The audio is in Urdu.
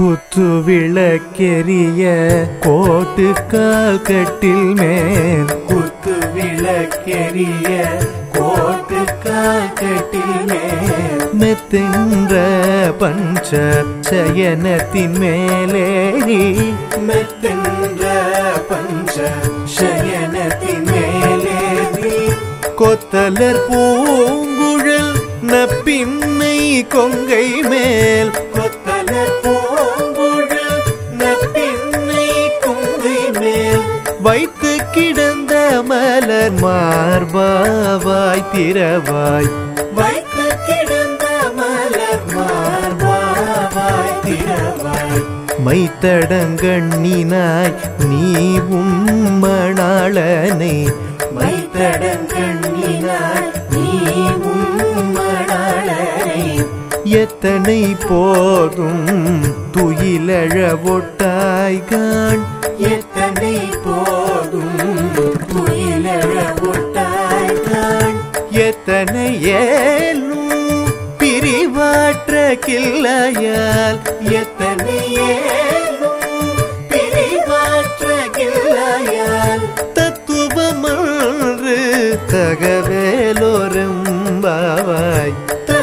یا کوٹی ملک کو متند پنچ ش پچنتی کو پوپئی کنگ م و مل ماربائ تروائت میتنی م پڑھوں دئی لڑ گائے گان یتنے پڑو دئی لڑ گائے گان یتنے کیریواٹر کلیا تو بمر تک روائی